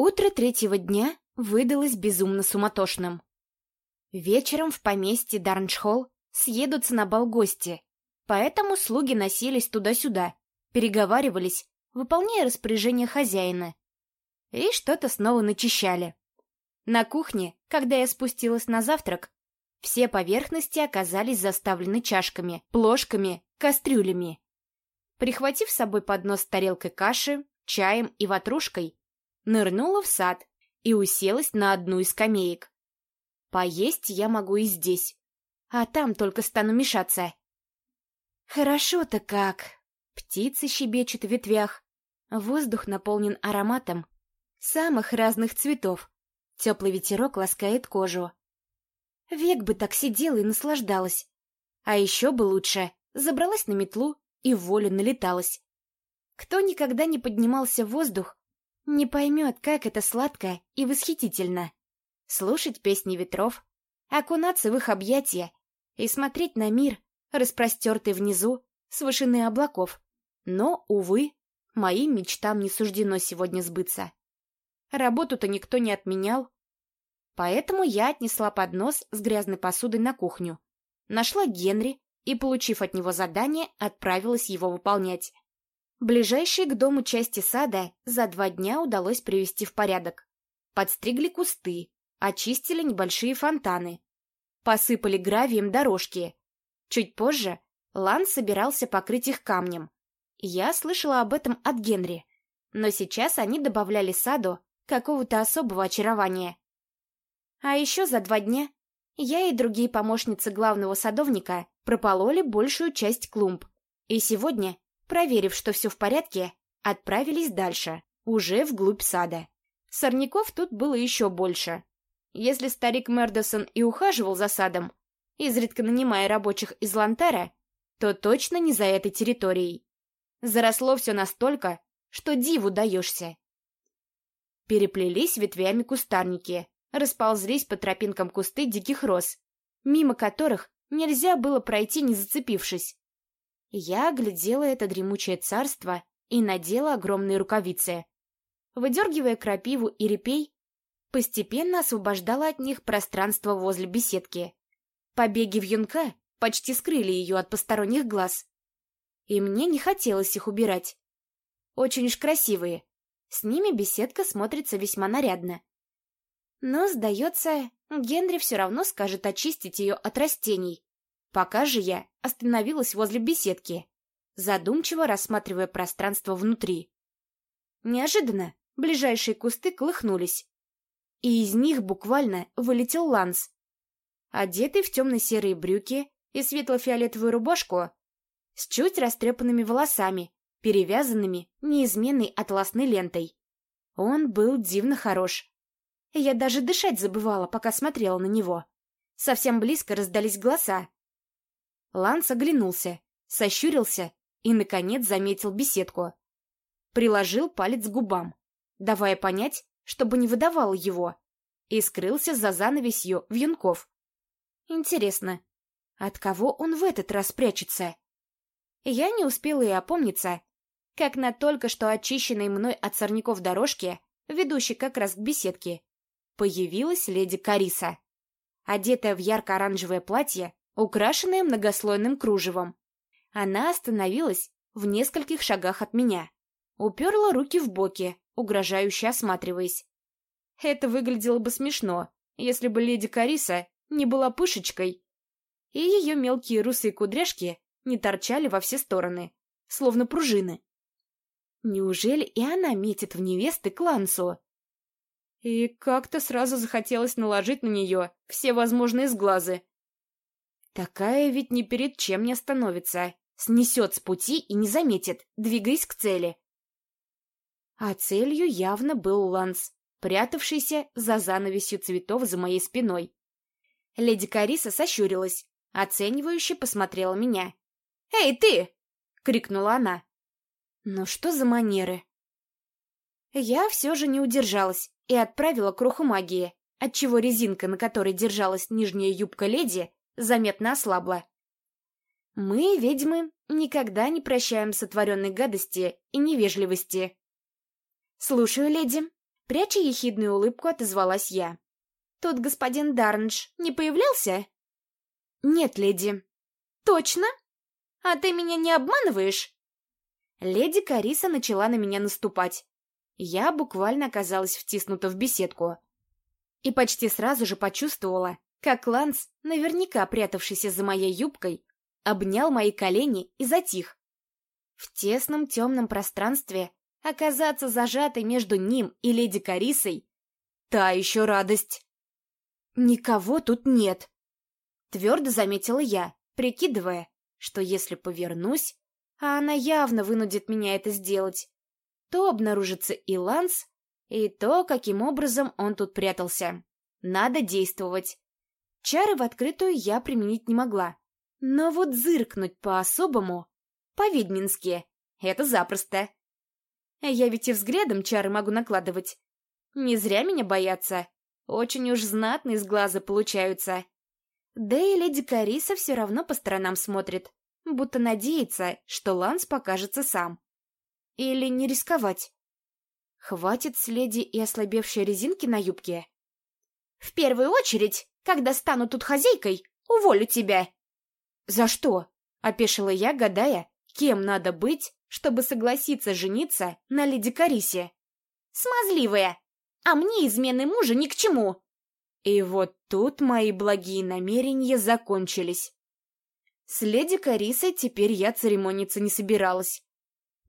Утро третьего дня выдалось безумно суматошным. Вечером в поместье Дарншхолл съедутся на бал гости, поэтому слуги носились туда-сюда, переговаривались, выполняя распоряжения хозяина. И что-то снова начищали. На кухне, когда я спустилась на завтрак, все поверхности оказались заставлены чашками, плошками, кастрюлями. Прихватив с собой поднос с тарелкой каши, чаем и ватрушкой, нырнула в сад и уселась на одну из скамеек. Поесть я могу и здесь, а там только стану мешаться. Хорошо-то как. Птицы щебечут в ветвях, воздух наполнен ароматом самых разных цветов. Теплый ветерок ласкает кожу. Век бы так сидела и наслаждалась. А еще бы лучше, забралась на метлу и волю налеталась. Кто никогда не поднимался в воздух, не поймет, как это сладко и восхитительно. Слушать песни ветров, окунаться в их объятия и смотреть на мир, распростертый внизу, с вышины облаков. Но, увы, моим мечтам не суждено сегодня сбыться. Работу-то никто не отменял. Поэтому я отнесла поднос с грязной посудой на кухню, нашла Генри и, получив от него задание, отправилась его выполнять. Ближайшие к дому части сада за два дня удалось привести в порядок. Подстригли кусты, очистили небольшие фонтаны, посыпали гравием дорожки. Чуть позже Лан собирался покрыть их камнем. Я слышала об этом от Генри, но сейчас они добавляли саду какого-то особого очарования. А еще за два дня я и другие помощницы главного садовника пропололи большую часть клумб, и сегодня Проверив, что все в порядке, отправились дальше, уже вглубь сада. Сорняков тут было еще больше. Если старик Мердосон и ухаживал за садом, изредка нанимая рабочих из Лантара, то точно не за этой территорией. Заросло все настолько, что диву даешься. Переплелись ветвями кустарники, расползлись по тропинкам кусты диких роз, мимо которых нельзя было пройти, не зацепившись. Я оглядела это дремучее царство и надела огромные рукавицы. Выдергивая крапиву и репей, постепенно освобождала от них пространство возле беседки. Побеги вьюнка почти скрыли ее от посторонних глаз. И мне не хотелось их убирать. Очень уж красивые. С ними беседка смотрится весьма нарядно. Но, сдается, Генри все равно скажет очистить ее от растений. Пока же я остановилась возле беседки, задумчиво рассматривая пространство внутри. Неожиданно ближайшие кусты колыхнулись, и из них буквально вылетел Ланс. Одетый в темно-серые брюки и светло-фиолетовую рубашку, с чуть растрепанными волосами, перевязанными неизменной атласной лентой. Он был дивно хорош. Я даже дышать забывала, пока смотрела на него. Совсем близко раздались голоса. Ланс оглянулся, сощурился и, наконец, заметил беседку. Приложил палец к губам, давая понять, чтобы не выдавал его, и скрылся за занавесью вьюнков. Интересно, от кого он в этот раз прячется? Я не успела и опомниться, как на только что очищенной мной от сорняков дорожке, ведущей как раз к беседке, появилась леди Кариса. Одетая в ярко-оранжевое платье, украшенная многослойным кружевом. Она остановилась в нескольких шагах от меня. Уперла руки в боки, угрожающе осматриваясь. Это выглядело бы смешно, если бы леди Кариса не была пышечкой, и ее мелкие русые кудряшки не торчали во все стороны, словно пружины. Неужели и она метит в невесты Клансу? И как-то сразу захотелось наложить на нее все возможные сглазы, Такая ведь ни перед чем не остановится. Снесет с пути и не заметит, двигаясь к цели. А целью явно был Ланс, прятавшийся за занавесью цветов за моей спиной. Леди Кариса сощурилась, оценивающе посмотрела меня. «Эй, ты!» — крикнула она. «Ну что за манеры?» Я все же не удержалась и отправила кроху магии, отчего резинка, на которой держалась нижняя юбка леди, заметно ослабла. Мы, ведьмы, никогда не прощаем сотворенной гадости и невежливости. «Слушаю, леди», Пряча ехидную улыбку, отозвалась я. «Тут господин Дарнж не появлялся?» «Нет, леди». «Точно? А ты меня не обманываешь?» Леди Кариса начала на меня наступать. Я буквально оказалась втиснута в беседку. И почти сразу же почувствовала, как Ланс, наверняка прятавшийся за моей юбкой, обнял мои колени и затих. В тесном темном пространстве оказаться зажатой между ним и леди Карисой — та еще радость. «Никого тут нет», — твердо заметила я, прикидывая, что если повернусь, а она явно вынудит меня это сделать, то обнаружится и Ланс, и то, каким образом он тут прятался. Надо действовать. Чары в открытую я применить не могла. Но вот зыркнуть по-особому, по-ведьмински, это запросто. Я ведь и взглядом чары могу накладывать. Не зря меня боятся. Очень уж знатные из глаза получаются. Да и леди Кариса все равно по сторонам смотрит, будто надеется, что Ланс покажется сам. Или не рисковать. Хватит с леди и ослабевшей резинки на юбке. В первую очередь, когда стану тут хозяйкой, уволю тебя. За что? Опешила я, гадая, кем надо быть, чтобы согласиться жениться на леди Карисе. Смазливая, а мне измены мужа ни к чему. И вот тут мои благие намерения закончились. С леди Карисой теперь я церемониться не собиралась.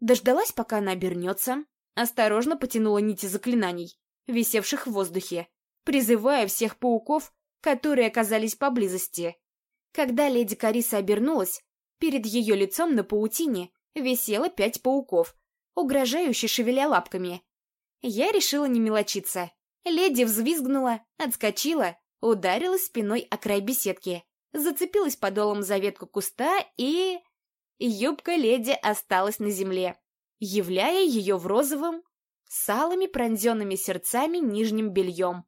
Дождалась, пока она обернется, осторожно потянула нити заклинаний, висевших в воздухе, призывая всех пауков, которые оказались поблизости. Когда леди Кариса обернулась, перед ее лицом на паутине висело пять пауков, угрожающе шевеля лапками. Я решила не мелочиться. Леди взвизгнула, отскочила, ударилась спиной о край беседки, зацепилась подолом за ветку куста и... Юбка леди осталась на земле, являя ее в розовом, с алыми пронзенными сердцами нижним бельем.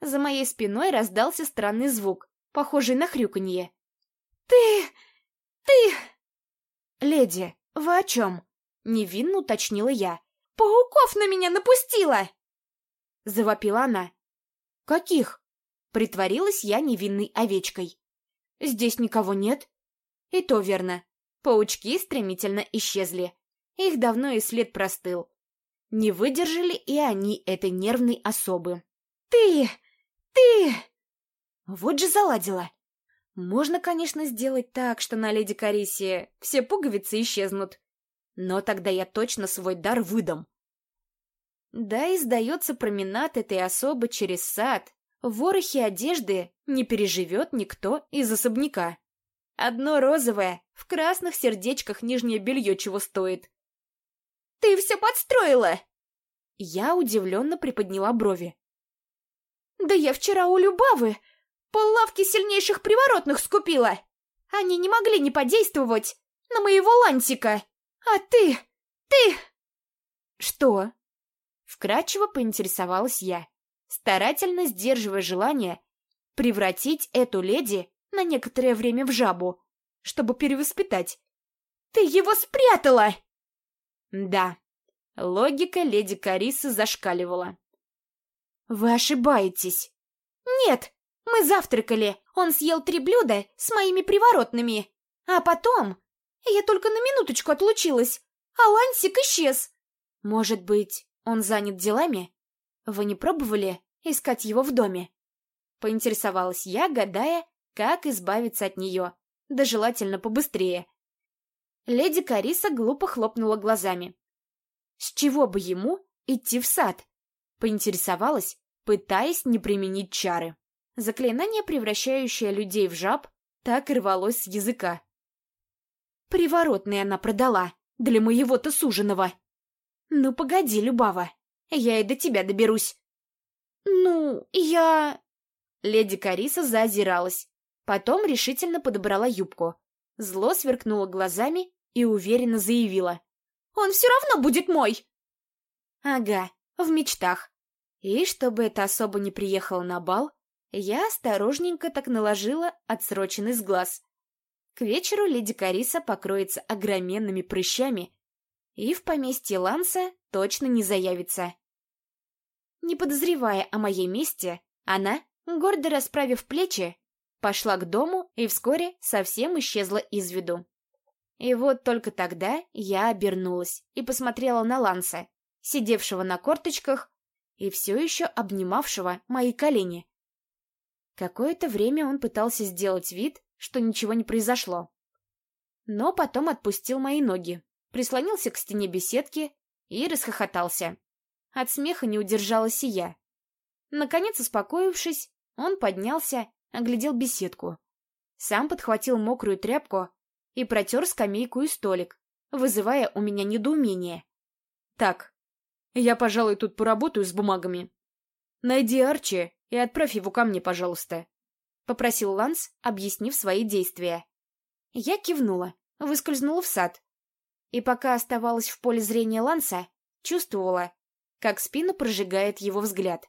За моей спиной раздался странный звук, похожий на хрюканье. «Ты... ты...» «Леди, вы о чем?» — невинно уточнила я. «Пауков на меня напустила!» Завопила она. «Каких?» Притворилась я невинной овечкой. «Здесь никого нет?» И то верно. Паучки стремительно исчезли. Их давно и след простыл. Не выдержали и они этой нервной особы. «Ты! Ты!» Вот же заладила. Можно, конечно, сделать так, что на леди Карисе все пуговицы исчезнут. Но тогда я точно свой дар выдам. Да и сдается променад этой особы через сад. Ворохи одежды не переживет никто из особняка. Одно розовое, в красных сердечках нижнее белье чего стоит. «Ты все подстроила!» Я удивленно приподняла брови. «Да я вчера у Любавы Поллавки сильнейших приворотных скупила. Они не могли не подействовать на моего Лантика. А ты... ты...» «Что?» Вкратчиво поинтересовалась я, старательно сдерживая желание превратить эту леди на некоторое время в жабу, чтобы перевоспитать. «Ты его спрятала!» Да, логика леди Карисы зашкаливала. «Вы ошибаетесь!» «Нет, мы завтракали, он съел три блюда с моими приворотными. А потом... Я только на минуточку отлучилась, а Лансик исчез. Может быть, он занят делами? Вы не пробовали искать его в доме? Поинтересовалась я, гадая, как избавиться от нее, да желательно побыстрее. Леди Кариса глупо хлопнула глазами. С чего бы ему идти в сад? Поинтересовалась, пытаясь не применить чары. Заклинание, превращающее людей в жаб, так рвалось с языка. Приворотный она продала, для моего-то суженого. Ну, погоди, Любава, я и до тебя доберусь. Ну, я... Леди Кариса заозиралась, потом решительно подобрала юбку. Зло сверкнула глазами и уверенно заявила. «Он все равно будет мой!» Ага, в мечтах. И чтобы эта особа не приехала на бал, я осторожненько так наложила отсроченный с глаз. К вечеру леди Кариса покроется огроменными прыщами и в поместье Ланса точно не заявится. Не подозревая о моей месте, она, гордо расправив плечи, пошла к дому и вскоре совсем исчезла из виду. И вот только тогда я обернулась и посмотрела на Ланса, сидевшего на корточках и все еще обнимавшего мои колени. Какое-то время он пытался сделать вид, что ничего не произошло. Но потом отпустил мои ноги, прислонился к стене беседки и расхохотался. От смеха не удержалась и я. Наконец, успокоившись, он поднялся, оглядел беседку. Сам подхватил мокрую тряпку и протер скамейку и столик, вызывая у меня недоумение. «Так, я, пожалуй, тут поработаю с бумагами. Найди Арчи и отправь его ко мне, пожалуйста», — попросил Ланс, объяснив свои действия. Я кивнула, выскользнула в сад. И пока оставалась в поле зрения Ланса, чувствовала, как спину прожигает его взгляд.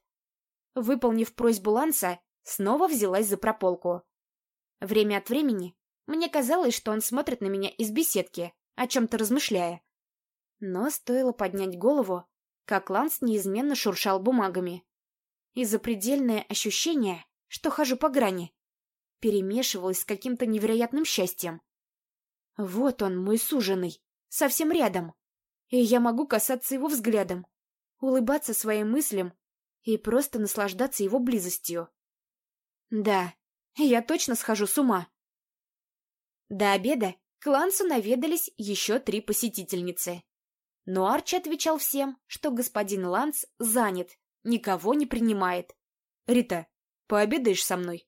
Выполнив просьбу Ланса, снова взялась за прополку. Время от времени мне казалось, что он смотрит на меня из беседки, о чем-то размышляя. Но стоило поднять голову, как Ланс неизменно шуршал бумагами. И запредельное ощущение, что хожу по грани, перемешивалось с каким-то невероятным счастьем. Вот он, мой суженый, совсем рядом. И я могу касаться его взглядом, улыбаться своим мыслям и просто наслаждаться его близостью. Да, я точно схожу с ума. До обеда к Лансу наведались еще три посетительницы. Но Арчи отвечал всем, что господин Ланс занят, никого не принимает. «Рита, пообедаешь со мной?»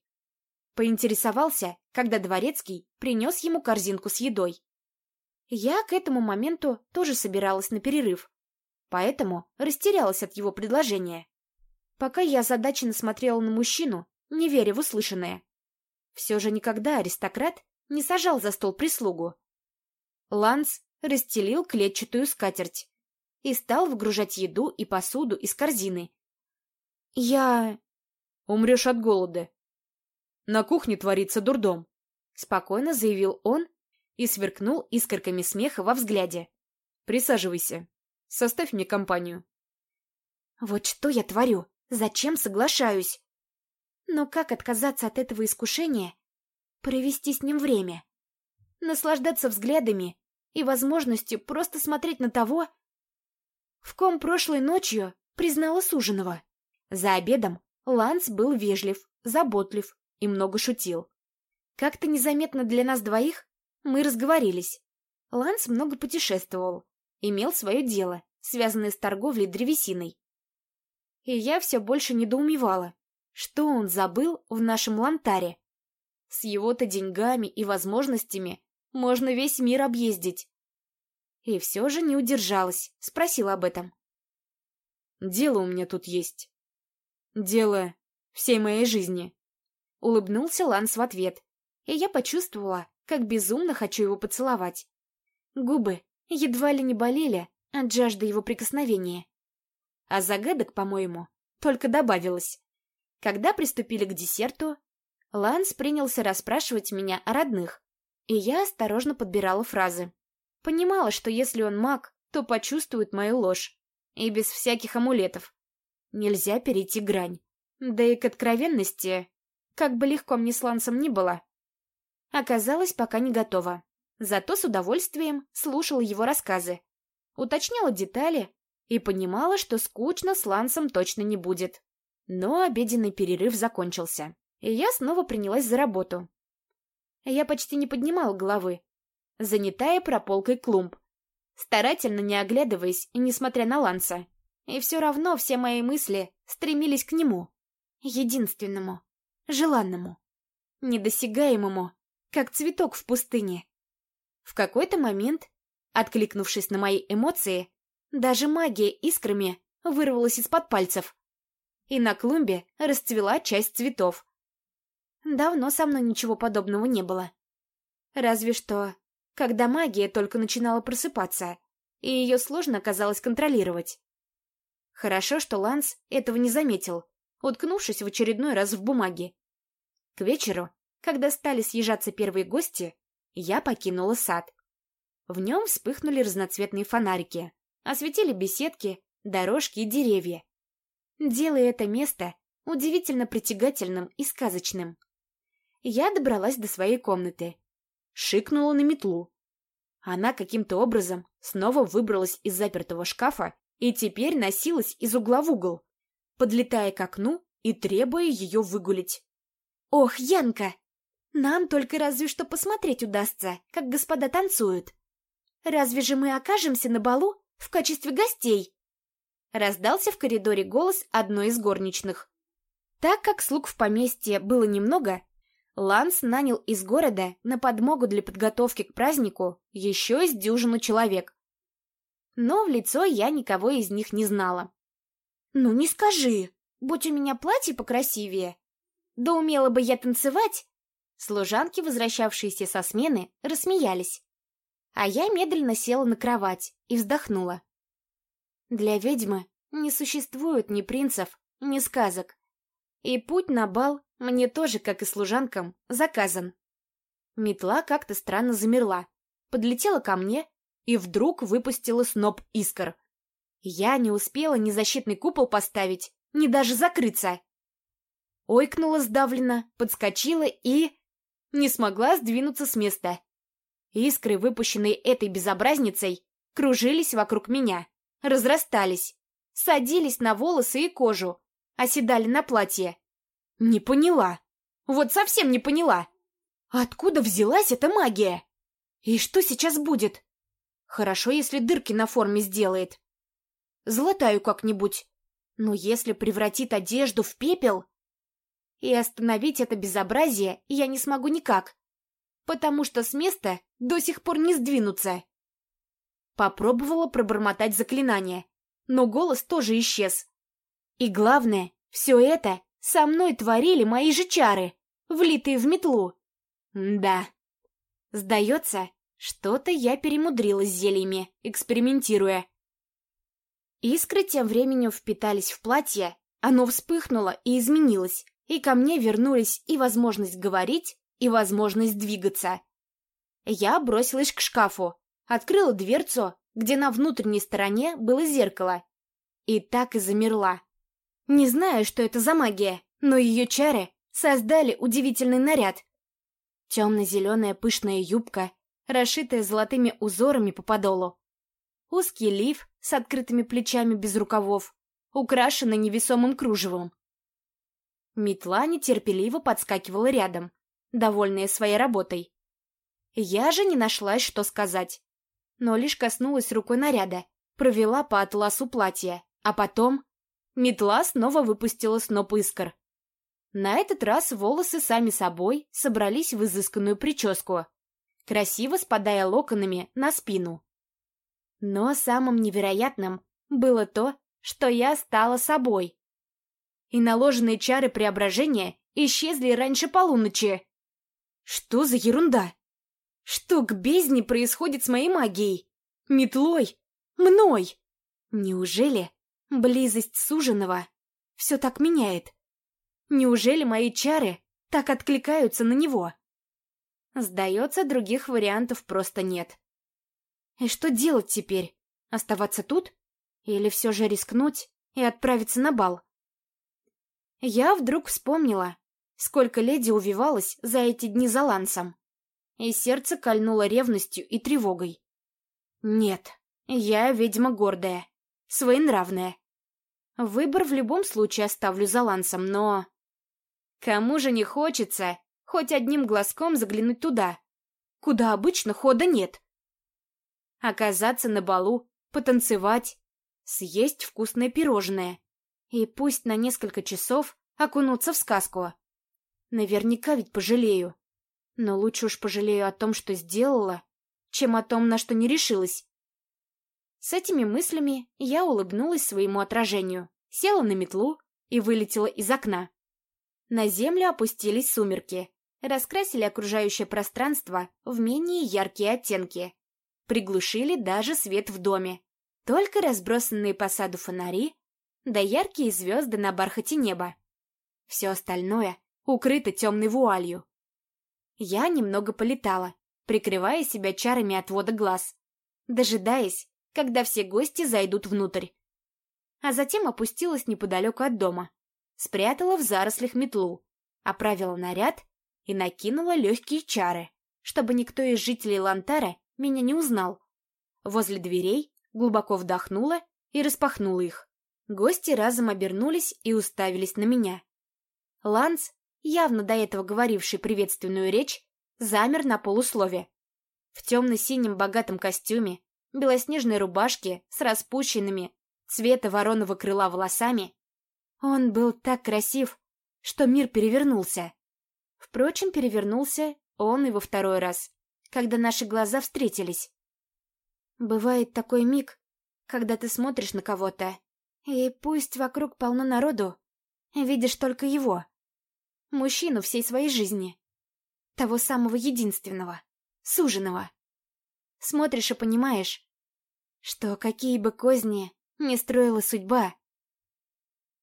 Поинтересовался, когда Дворецкий принес ему корзинку с едой. Я к этому моменту тоже собиралась на перерыв, поэтому растерялась от его предложения. Пока я озадаченно смотрела на мужчину, не веря в услышанное. Все же никогда аристократ не сажал за стол прислугу. Ланс расстелил клетчатую скатерть и стал вгружать еду и посуду из корзины. «Я...» «Умрешь от голода. На кухне творится дурдом», — спокойно заявил он и сверкнул искорками смеха во взгляде. «Присаживайся. Составь мне компанию». «Вот что я творю? Зачем соглашаюсь?» Но как отказаться от этого искушения провести с ним время, наслаждаться взглядами и возможностью просто смотреть на того, в ком прошлой ночью признала суженого. За обедом Ланс был вежлив, заботлив и много шутил. Как-то незаметно для нас двоих мы разговорились. Ланс много путешествовал, имел свое дело, связанное с торговлей древесиной. И я все больше недоумевала, что он забыл в нашем лантаре. С его-то деньгами и возможностями можно весь мир объездить. И все же не удержалась, спросила об этом. «Дело у меня тут есть. Дело всей моей жизни». Улыбнулся Ланс в ответ, и я почувствовала, как безумно хочу его поцеловать. Губы едва ли не болели от жажды его прикосновения. А загадок, по-моему, только добавилось. Когда приступили к десерту, Ланс принялся расспрашивать меня о родных, и я осторожно подбирала фразы. Понимала, что если он маг, то почувствует мою ложь. И без всяких амулетов. Нельзя перейти грань. Да и к откровенности, как бы легко мне с Лансом ни было, оказалась пока не готова. Зато с удовольствием слушала его рассказы, уточняла детали и понимала, что скучно с Лансом точно не будет. Но обеденный перерыв закончился и я снова принялась за работу. Я почти не поднимала головы, занятая прополкой клумб, старательно не оглядываясь и несмотря на Ланса. И все равно все мои мысли стремились к нему, единственному, желанному, недосягаемому, как цветок в пустыне. В какой-то момент, откликнувшись на мои эмоции, даже магия искрами вырвалась из-под пальцев, и на клумбе расцвела часть цветов. Давно со мной ничего подобного не было. Разве что, когда магия только начинала просыпаться, и ее сложно казалось контролировать. Хорошо, что Ланс этого не заметил, уткнувшись в очередной раз в бумаге. К вечеру, когда стали съезжаться первые гости, я покинула сад. В нем вспыхнули разноцветные фонарики, осветили беседки, дорожки и деревья. делая это место удивительно притягательным и сказочным. Я добралась до своей комнаты, шикнула на метлу. Она каким-то образом снова выбралась из запертого шкафа и теперь носилась из угла в угол, подлетая к окну и требуя ее выгулить. «Ох, Янка! Нам только разве что посмотреть удастся, как господа танцуют. Разве же мы окажемся на балу в качестве гостей?» Раздался в коридоре голос одной из горничных. Так как слуг в поместье было немного, Ланс нанял из города на подмогу для подготовки к празднику еще из дюжину человек. Но в лицо я никого из них не знала. «Ну не скажи, будь у меня платье покрасивее. Да умела бы я танцевать!» Служанки, возвращавшиеся со смены, рассмеялись. А я медленно села на кровать и вздохнула. Для ведьмы не существует ни принцев, ни сказок. И путь на бал мне тоже, как и служанкам, заказан. Метла как-то странно замерла, подлетела ко мне и вдруг выпустила сноп искр. Я не успела ни защитный купол поставить, ни даже закрыться. Ойкнула сдавленно, подскочила и... не смогла сдвинуться с места. Искры, выпущенные этой безобразницей, кружились вокруг меня, разрастались, садились на волосы и кожу, оседали на платье. Не поняла. Вот совсем не поняла. Откуда взялась эта магия? И что сейчас будет? Хорошо, если дырки на форме сделает. Золотаю как-нибудь. Но если превратит одежду в пепел... И остановить это безобразие я не смогу никак, потому что с места до сих пор не сдвинуться. Попробовала пробормотать заклинание, но голос тоже исчез. И главное, все это со мной творили мои же чары, влитые в метлу. да. Сдается, что-то я перемудрила с зельями, экспериментируя. Искры тем временем впитались в платье, оно вспыхнуло и изменилось, и ко мне вернулись и возможность говорить, и возможность двигаться. Я бросилась к шкафу, открыла дверцу, где на внутренней стороне было зеркало, и так и замерла. Не знаю, что это за магия, но ее чары создали удивительный наряд. Темно-зеленая пышная юбка, расшитая золотыми узорами по подолу. Узкий лиф с открытыми плечами без рукавов, украшенный невесомым кружевом. Метла нетерпеливо подскакивала рядом, довольная своей работой. Я же не нашлась, что сказать, но лишь коснулась рукой наряда, провела по атласу платья, а потом метла снова выпустила сноп искр. На этот раз волосы сами собой собрались в изысканную прическу, красиво спадая локонами на спину. Но самым невероятным было то, что я стала собой. И наложенные чары преображения исчезли раньше полуночи. Что за ерунда? Что к бездне происходит с моей магией? Метлой? Мной? Неужели близость суженого все так меняет? Неужели мои чары так откликаются на него? Сдается, других вариантов просто нет. И что делать теперь? Оставаться тут? Или все же рискнуть и отправиться на бал? Я вдруг вспомнила, сколько леди увивалась за эти дни за лансом. И сердце кольнуло ревностью и тревогой. Нет, я ведьма гордая, своенравная. Выбор в любом случае оставлю за лансом, но... Кому же не хочется хоть одним глазком заглянуть туда, куда обычно хода нет? Оказаться на балу, потанцевать, съесть вкусное пирожное и пусть на несколько часов окунуться в сказку. Наверняка ведь пожалею. Но лучше уж пожалею о том, что сделала, чем о том, на что не решилась. С этими мыслями я улыбнулась своему отражению, села на метлу и вылетела из окна. На землю опустились сумерки, раскрасили окружающее пространство в менее яркие оттенки, приглушили даже свет в доме. Только разбросанные по саду фонари, да яркие звезды на бархате неба. Все остальное укрыта темной вуалью. Я немного полетала, прикрывая себя чарами отвода глаз, дожидаясь, когда все гости зайдут внутрь. а затем опустилась неподалеку от дома. Спрятала в зарослях метлу, оправила наряд и накинула легкие чары, чтобы никто из жителей Лантара меня не узнал. Возле дверей глубоко вдохнула и распахнула их. Гости разом обернулись и уставились на меня. Ланс, явно до этого говоривший приветственную речь, замер на полуслове. В темно-синем богатом костюме, белоснежной рубашке с распущенными, цвета вороного крыла волосами, он был так красив, что мир перевернулся. Впрочем, перевернулся он и во второй раз, когда наши глаза встретились. Бывает такой миг, когда ты смотришь на кого-то, и пусть вокруг полно народу, видишь только его. Мужчину всей своей жизни. Того самого единственного, суженого. Смотришь и понимаешь, что какие бы козни не строила судьба,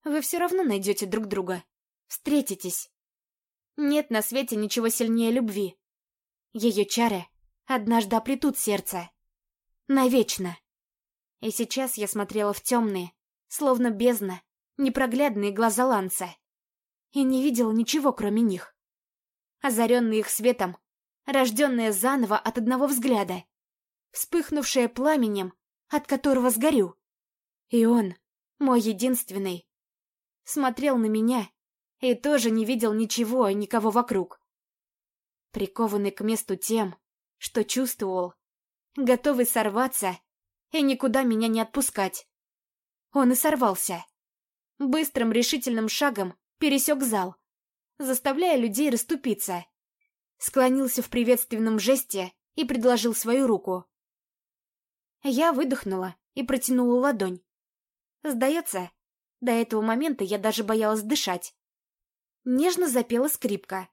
вы все равно найдете друг друга, встретитесь. Нет на свете ничего сильнее любви. Ее чары однажды оплетут сердце. Навечно. И сейчас я смотрела в темные, словно бездна, непроглядные глаза Ланца. И не видела ничего, кроме них. Озаренная их светом, рожденная заново от одного взгляда, вспыхнувшая пламенем, от которого сгорю. И он, мой единственный, смотрел на меня и тоже не видел ничего и никого вокруг. Прикованный к месту тем, что чувствовал, готовый сорваться и никуда меня не отпускать. Он и сорвался. Быстрым решительным шагом пересек зал, заставляя людей расступиться. Склонился в приветственном жесте и предложил свою руку. Я выдохнула и протянула ладонь. Сдается, до этого момента я даже боялась дышать. Нежно запела скрипка.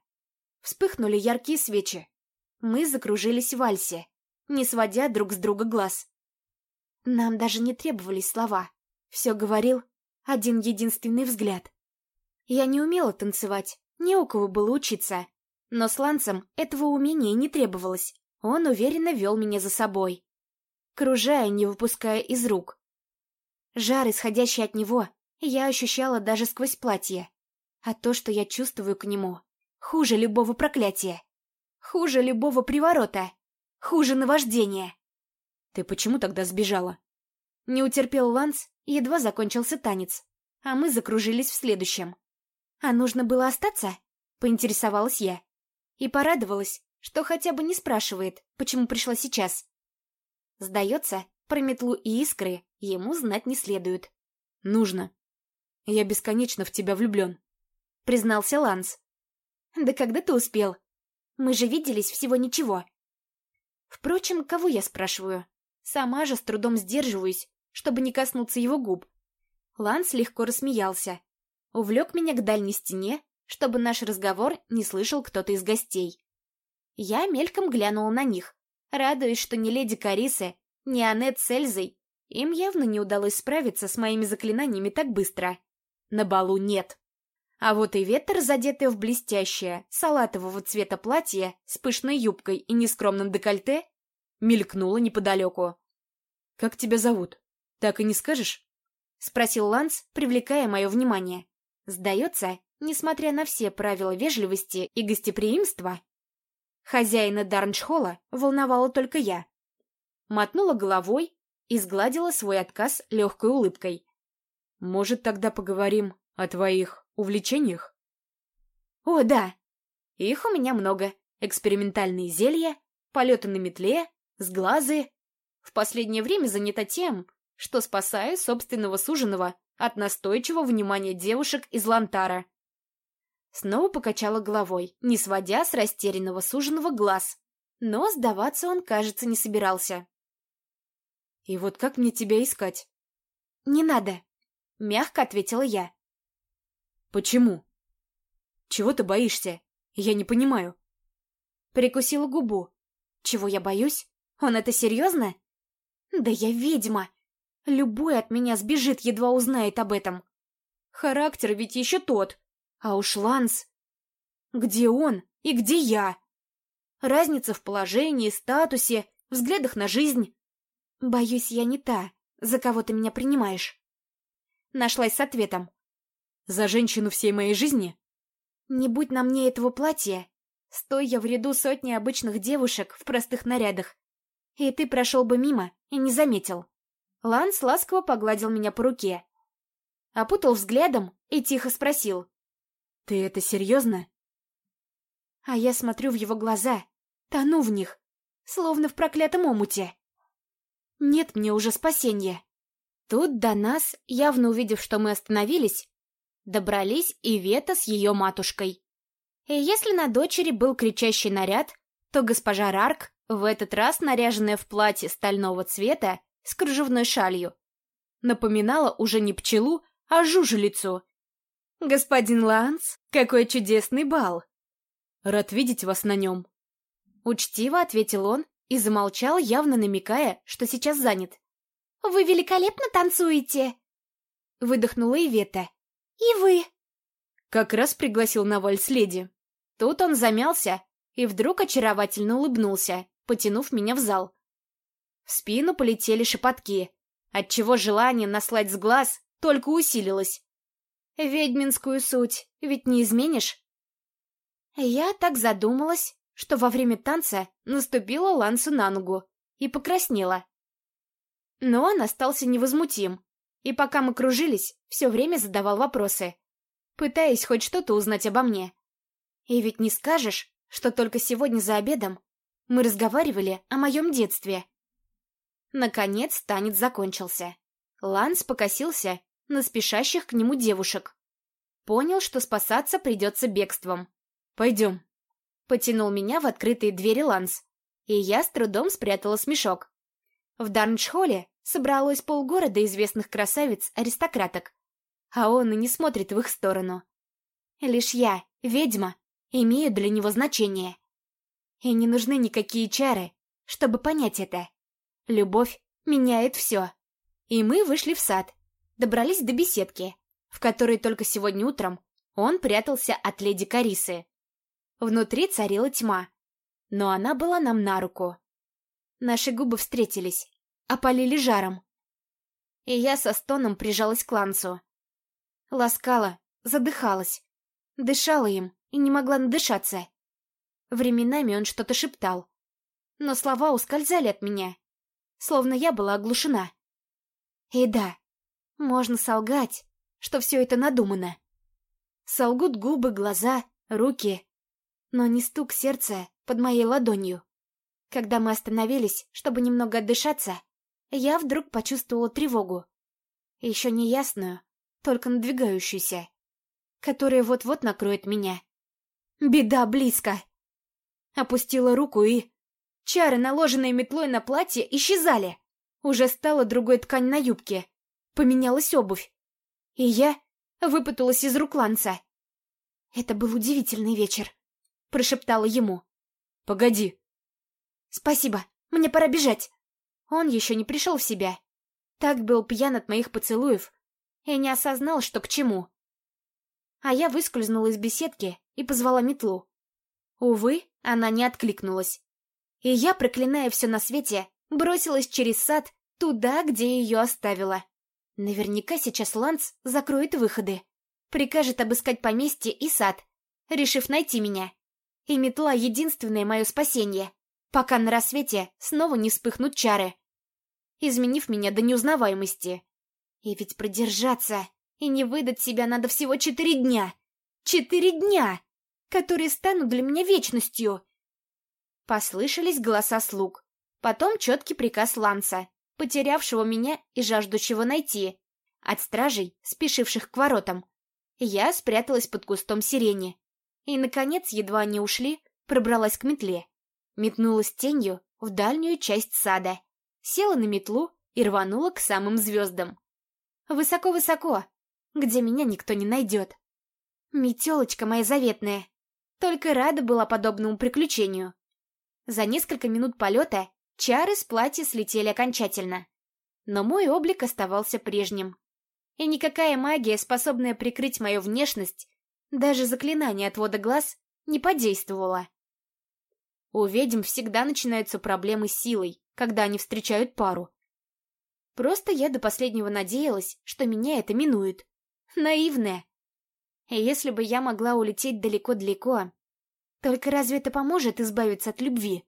Вспыхнули яркие свечи. Мы закружились в вальсе, не сводя друг с друга глаз. Нам даже не требовались слова. Все говорил один единственный взгляд. Я не умела танцевать, не у кого было учиться. Но с этого умения не требовалось. Он уверенно вел меня за собой, кружая, не выпуская из рук. Жар, исходящий от него, я ощущала даже сквозь платье. А то, что я чувствую к нему, хуже любого проклятия. Хуже любого приворота. Хуже наваждения. Ты почему тогда сбежала? Не утерпел Ланс, едва закончился танец. А мы закружились в следующем. А нужно было остаться? Поинтересовалась я. И порадовалась, что хотя бы не спрашивает, почему пришла сейчас. Сдается, про метлу и искры ему знать не следует. Нужно. Я бесконечно в тебя влюблен», — признался Ланс. «Да когда ты успел? Мы же виделись всего ничего». Впрочем, кого я спрашиваю? Сама же с трудом сдерживаюсь, чтобы не коснуться его губ. Ланс легко рассмеялся. Увлек меня к дальней стене, чтобы наш разговор не слышал кто-то из гостей. Я мельком глянула на них, радуясь, что ни леди Карисы, ни Аннет с Эльзой им явно не удалось справиться с моими заклинаниями так быстро. На балу нет. А вот и ветер, задетый в блестящее, салатового цвета платье с пышной юбкой и нескромным декольте, мелькнуло неподалеку. «Как тебя зовут? Так и не скажешь?» — спросил Ланс, привлекая мое внимание. Сдается, несмотря на все правила вежливости и гостеприимства, хозяина Дарншхола волновала только я. Мотнула головой и сгладила свой отказ легкой улыбкой. Может, тогда поговорим о твоих увлечениях? О, да. Их у меня много. Экспериментальные зелья, полеты на метле, сглазы. В последнее время занята тем, что спасаю собственного суженого от настойчивого внимания девушек из Лантара. Снова покачала головой, не сводя с растерянного суженого глаз. Но сдаваться он, кажется, не собирался. «И вот как мне тебя искать?» «Не надо», — мягко ответила я. «Почему? Чего ты боишься? Я не понимаю». Прикусила губу. «Чего я боюсь? Он это серьезно?» «Да я ведьма! Любой от меня сбежит, едва узнает об этом. Характер ведь еще тот. А уж Ланс... Где он и где я? Разница в положении, статусе, взглядах на жизнь. Боюсь, я не та, за кого ты меня принимаешь. нашлась с ответом. «За женщину всей моей жизни?» «Не будь на мне этого платья, стой я в ряду сотни обычных девушек в простых нарядах, и ты прошел бы мимо и не заметил». Ланс ласково погладил меня по руке, опутал взглядом и тихо спросил. «Ты это серьезно?» А я смотрю в его глаза, тону в них, словно в проклятом омуте. Нет мне уже спасения. Тут до нас, явно увидев, что мы остановились, добрались и Вета с ее матушкой. И если на дочери был кричащий наряд, то госпожа Рарк, в этот раз наряженная в платье стального цвета с кружевной шалью, напоминала уже не пчелу, а жужелицу. «Господин Ланс, какой чудесный бал!» «Рад видеть вас на нем!» Учтиво ответил он и замолчал, явно намекая, что сейчас занят. «Вы великолепно танцуете!» Выдохнула Ивета. «И вы!» Как раз пригласил на вальс леди. Тут он замялся и вдруг очаровательно улыбнулся, потянув меня в зал. В спину полетели шепотки, отчего желание наслать с глаз только усилилось. Ведьминскую суть ведь не изменишь. Я так задумалась, что во время танца наступила Лансу на ногу и покраснела. Но он остался невозмутим, и пока мы кружились, все время задавал вопросы, пытаясь хоть что-то узнать обо мне. И ведь не скажешь, что только сегодня за обедом мы разговаривали о моем детстве. Наконец танец закончился. Ланс покосился на спешащих к нему девушек. Понял, что спасаться придется бегством. «Пойдем», Потянул меня в открытые двери Ланс, и я с трудом спрятала смешок. В Дарнчхолле собралось полгорода известных красавиц-аристократок, а он и не смотрит в их сторону. Лишь я, ведьма, имею для него значение. И не нужны никакие чары, чтобы понять это. Любовь меняет все. И мы вышли в сад, добрались до беседки, в которой только сегодня утром он прятался от леди Карисы. Внутри царила тьма, но она была нам на руку. Наши губы встретились, опалили жаром. И я со стоном прижалась к Лансу. Ласкала, задыхалась, дышала им и не могла надышаться. Временами он что-то шептал, но слова ускользали от меня, словно я была оглушена. И да, можно солгать, что все это надумано. Солгут губы, глаза, руки, но не стук сердца под моей ладонью. Когда мы остановились, чтобы немного отдышаться, я вдруг почувствовала тревогу. Еще не ясную, только надвигающуюся, которая вот-вот накроет меня. Беда близко. Опустила руку и... Чары, наложенные метлой на платье, исчезали. Уже стала другой ткань на юбке. Поменялась обувь. И я выпуталась из рук Ланца. Это был удивительный вечер прошептала ему. «Погоди». «Спасибо, мне пора бежать». Он еще не пришел в себя. Так был пьян от моих поцелуев и не осознал, что к чему. А я выскользнула из беседки и позвала метлу. Увы, она не откликнулась. И я, проклиная все на свете, бросилась через сад туда, где ее оставила. Наверняка сейчас Ланс закроет выходы. Прикажет обыскать поместье и сад, решив найти меня. И метла — единственное мое спасение, пока на рассвете снова не вспыхнут чары, изменив меня до неузнаваемости. И ведь продержаться и не выдать себя надо всего четыре дня. Четыре дня, которые станут для меня вечностью. Послышались голоса слуг. Потом четкий приказ Ланса, потерявшего меня и жаждущего найти, от стражей, спешивших к воротам. Я спряталась под кустом сирени, и, наконец, едва они ушли, пробралась к метле. Метнулась тенью в дальнюю часть сада, села на метлу и рванула к самым звездам. Высоко-высоко, где меня никто не найдет. Метелочка моя заветная. Только рада была подобному приключению. За несколько минут полета чары с платья слетели окончательно. Но мой облик оставался прежним. И никакая магия, способная прикрыть мою внешность, даже заклинание отвода глаз не подействовало. У ведьм всегда начинаются проблемы с силой, когда они встречают пару. Просто я до последнего надеялась, что меня это минует. Наивная. И если бы я могла улететь далеко-далеко, только разве это поможет избавиться от любви?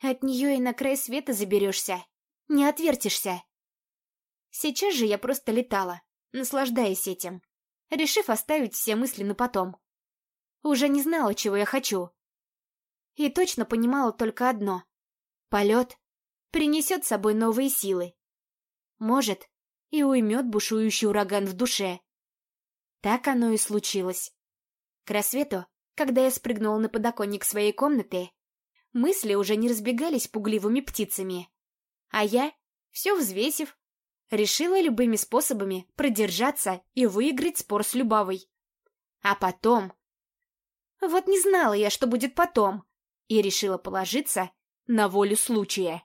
От нее и на край света заберешься, не отвертишься. Сейчас же я просто летала, наслаждаясь этим, решив оставить все мысли на потом. Уже не знала, чего я хочу. И точно понимала только одно. Полет принесет с собой новые силы. Может, и уймет бушующий ураган в душе. Так оно и случилось. К рассвету, когда я спрыгнула на подоконник своей комнаты, мысли уже не разбегались пугливыми птицами. А я, все взвесив, решила любыми способами продержаться и выиграть спор с Любавой. А потом... Вот не знала я, что будет потом, и решила положиться на волю случая.